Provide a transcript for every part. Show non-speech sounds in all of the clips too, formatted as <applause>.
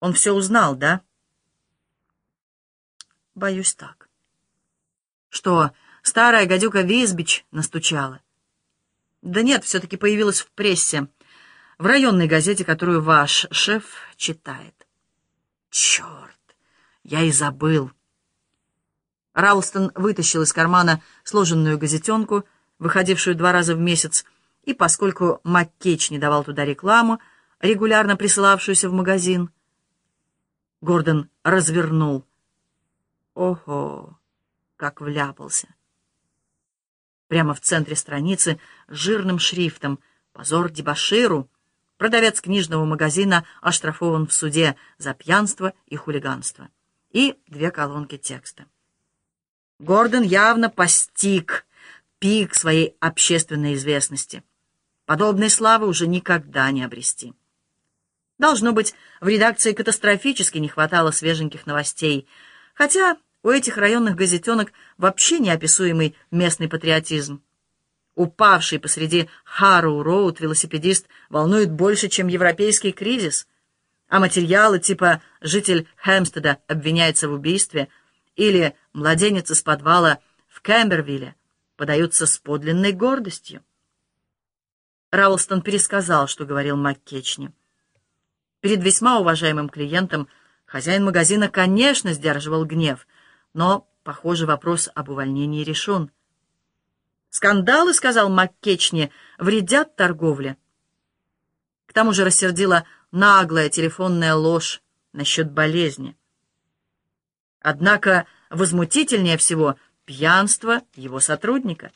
Он все узнал, да? Боюсь так. Что, старая гадюка Визбич настучала? Да нет, все-таки появилась в прессе, в районной газете, которую ваш шеф читает. Черт, я и забыл. Ралстон вытащил из кармана сложенную газетенку, выходившую два раза в месяц, и поскольку Маккеч не давал туда рекламу, регулярно присылавшуюся в магазин, Гордон развернул. Ого, как вляпался. Прямо в центре страницы жирным шрифтом «Позор дебоширу» продавец книжного магазина оштрафован в суде за пьянство и хулиганство. И две колонки текста. Гордон явно постиг пик своей общественной известности. Подобной славы уже никогда не обрести. Должно быть, в редакции катастрофически не хватало свеженьких новостей, хотя у этих районных газетенок вообще неописуемый местный патриотизм. Упавший посреди Харроу-Роуд велосипедист волнует больше, чем европейский кризис, а материалы типа «Житель Хэмстеда обвиняется в убийстве» или «Младенец из подвала в Кэмбервилле» подаются с подлинной гордостью. Раулстон пересказал, что говорил Маккечни. Перед весьма уважаемым клиентом хозяин магазина, конечно, сдерживал гнев, но, похоже, вопрос об увольнении решен. «Скандалы, — сказал Маккечни, — вредят торговле». К тому же рассердила наглая телефонная ложь насчет болезни. Однако возмутительнее всего пьянство его сотрудника.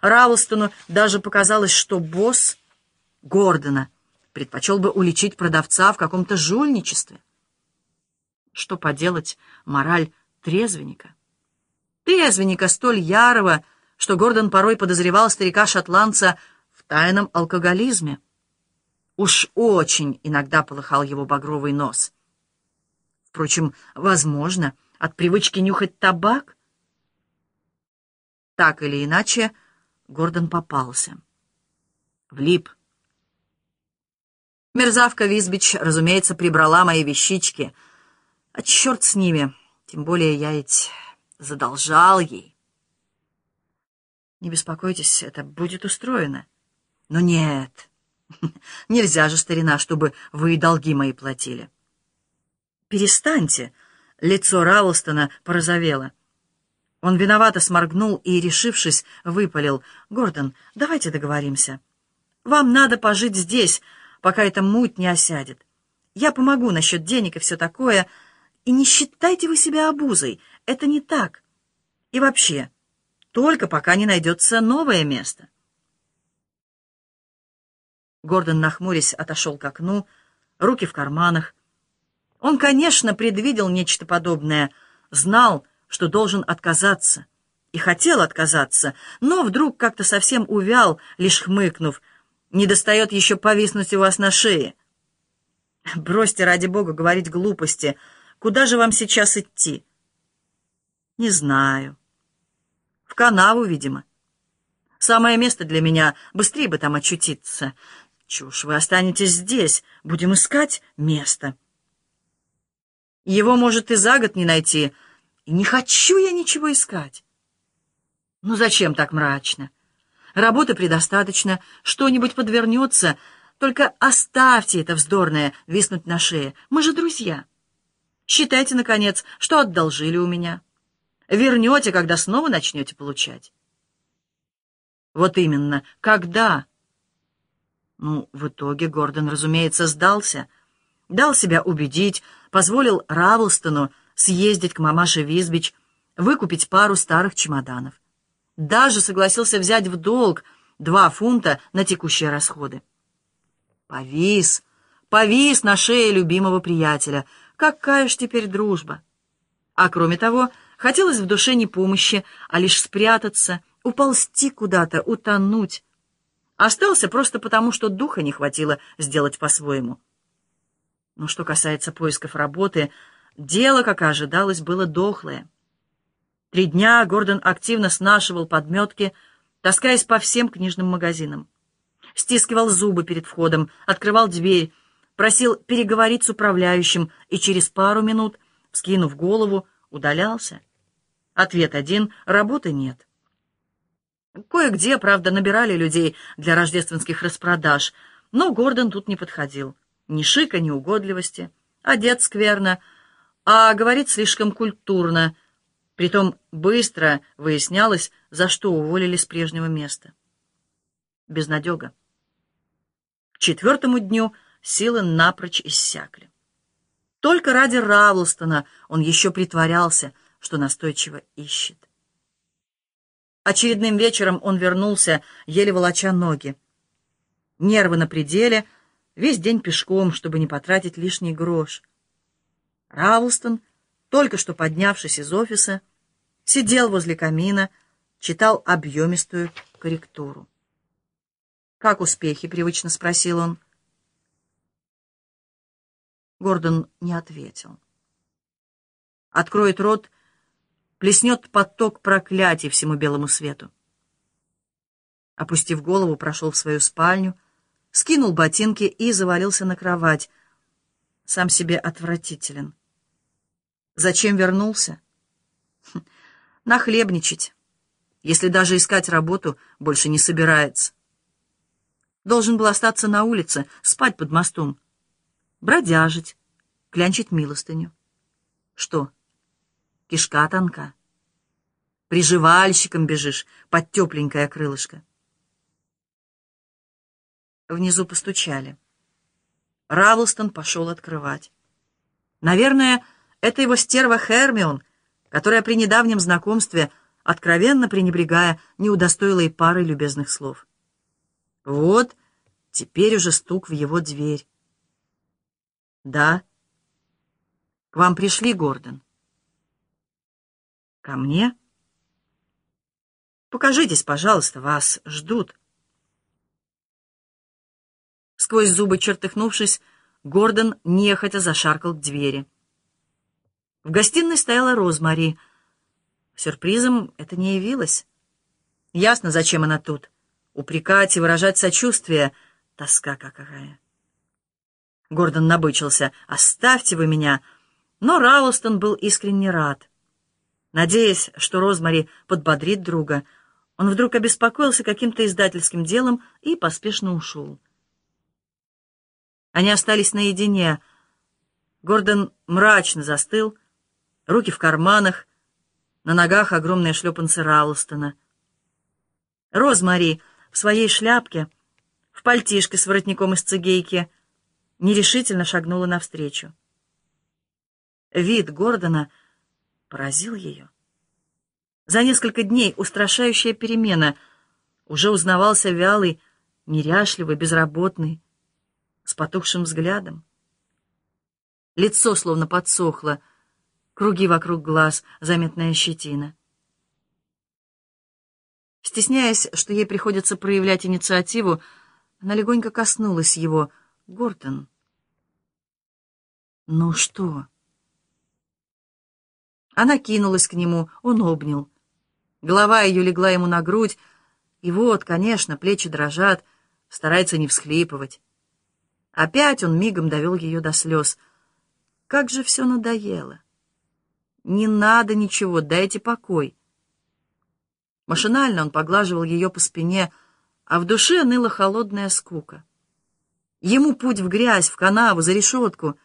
Равлстону даже показалось, что босс Гордона предпочел бы уличить продавца в каком-то жульничестве. Что поделать, мораль трезвенника. Трезвенника столь ярого, что Гордон порой подозревал старика-шотландца в тайном алкоголизме. Уж очень иногда полыхал его багровый нос. Впрочем, возможно, от привычки нюхать табак. Так или иначе, Гордон попался. Влип. Мерзавка Визбич, разумеется, прибрала мои вещички. А черт с ними, тем более я ведь задолжал ей. Не беспокойтесь, это будет устроено. Но нет, <laughs> нельзя же, старина, чтобы вы и долги мои платили. Перестаньте. Лицо Раулстона порозовело. Он виновато сморгнул и, решившись, выпалил. «Гордон, давайте договоримся. Вам надо пожить здесь, пока эта муть не осядет. Я помогу насчет денег и все такое. И не считайте вы себя обузой. Это не так. И вообще, только пока не найдется новое место. Гордон, нахмурясь, отошел к окну, руки в карманах. Он, конечно, предвидел нечто подобное, знал, что должен отказаться, и хотел отказаться, но вдруг как-то совсем увял, лишь хмыкнув — не достает еще повиснуть у вас на шее. Бросьте, ради бога, говорить глупости. Куда же вам сейчас идти? Не знаю. В канаву, видимо. Самое место для меня. Быстрее бы там очутиться. Чушь, вы останетесь здесь. Будем искать место. Его, может, и за год не найти. И не хочу я ничего искать. Ну зачем так мрачно? Работы предостаточно, что-нибудь подвернется. Только оставьте это вздорное виснуть на шее. Мы же друзья. Считайте, наконец, что одолжили у меня. Вернете, когда снова начнете получать. Вот именно. Когда? Ну, в итоге Гордон, разумеется, сдался. Дал себя убедить, позволил Равлстону съездить к мамаше Визбич, выкупить пару старых чемоданов. Даже согласился взять в долг два фунта на текущие расходы. Повис, повис на шее любимого приятеля. Какая ж теперь дружба! А кроме того, хотелось в душе не помощи, а лишь спрятаться, уползти куда-то, утонуть. Остался просто потому, что духа не хватило сделать по-своему. Но что касается поисков работы, дело, как и ожидалось, было дохлое. Три дня Гордон активно снашивал подметки, таскаясь по всем книжным магазинам. Стискивал зубы перед входом, открывал дверь, просил переговорить с управляющим и через пару минут, скинув голову, удалялся. Ответ один — работы нет. Кое-где, правда, набирали людей для рождественских распродаж, но Гордон тут не подходил. Ни шика, ни угодливости. Одет скверно, а говорит слишком культурно. Притом быстро выяснялось, за что уволили с прежнего места. Безнадега. К четвертому дню силы напрочь иссякли. Только ради Равлстона он еще притворялся, что настойчиво ищет. Очередным вечером он вернулся, еле волоча ноги. Нервы на пределе, весь день пешком, чтобы не потратить лишний грош. Равлстон, только что поднявшись из офиса, сидел возле камина, читал объемистую корректуру. «Как успехи?» — привычно спросил он. Гордон не ответил. Откроет рот, плеснет поток проклятий всему белому свету. Опустив голову, прошел в свою спальню, скинул ботинки и завалился на кровать. Сам себе отвратителен. Зачем вернулся? Хм, нахлебничать, если даже искать работу больше не собирается. Должен был остаться на улице, спать под мостом, бродяжить, клянчить милостыню. Что? Кишка тонка. Приживальщиком бежишь под тепленькое крылышко. Внизу постучали. Равлстон пошел открывать. Наверное, это его стерва Хермион, которая при недавнем знакомстве, откровенно пренебрегая, не удостоила и пары любезных слов. Вот теперь уже стук в его дверь. «Да». «К вам пришли, Гордон?» «Ко мне?» «Покажитесь, пожалуйста, вас ждут». Сквозь зубы чертыхнувшись, Гордон нехотя зашаркал к двери. В гостиной стояла Розмари. Сюрпризом это не явилось. Ясно, зачем она тут упрекать и выражать сочувствие. Тоска какая. Гордон набычился. «Оставьте вы меня!» Но Раустон был искренне рад. Надеясь, что Розмари подбодрит друга, он вдруг обеспокоился каким-то издательским делом и поспешно ушел. Они остались наедине. Гордон мрачно застыл, руки в карманах, на ногах огромные шлепанцы Раустона. Розмари в своей шляпке, в пальтишке с воротником из цигейки, нерешительно шагнула навстречу. Вид Гордона поразил ее. За несколько дней устрашающая перемена. Уже узнавался вялый, неряшливый, безработный, с потухшим взглядом. Лицо словно подсохло, круги вокруг глаз, заметная щетина. Стесняясь, что ей приходится проявлять инициативу, она легонько коснулась его. «Гортон». «Ну что?» Она кинулась к нему, он обнял. Голова ее легла ему на грудь, и вот, конечно, плечи дрожат, старается не всхлипывать. Опять он мигом довел ее до слез. Как же все надоело! Не надо ничего, дайте покой. Машинально он поглаживал ее по спине, а в душе ныла холодная скука. Ему путь в грязь, в канаву, за решетку.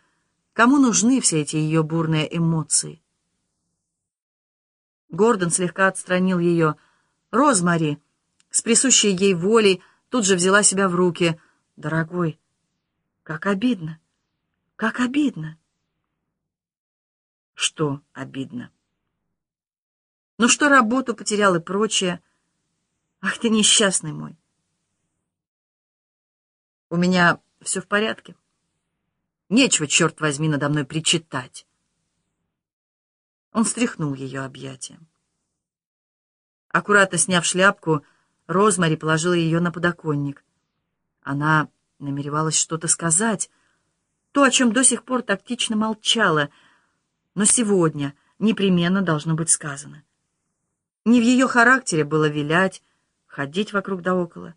Кому нужны все эти ее бурные эмоции? Гордон слегка отстранил ее. «Розмари!» С присущей ей волей тут же взяла себя в руки. «Дорогой, как обидно! Как обидно!» «Что обидно?» Ну что работу потерял и прочее. Ах ты несчастный мой. У меня все в порядке. Нечего, черт возьми, надо мной причитать. Он стряхнул ее объятия. Аккуратно сняв шляпку, Розмари положила ее на подоконник. Она намеревалась что-то сказать, то, о чем до сих пор тактично молчала, но сегодня непременно должно быть сказано. Не в ее характере было вилять, ходить вокруг да около.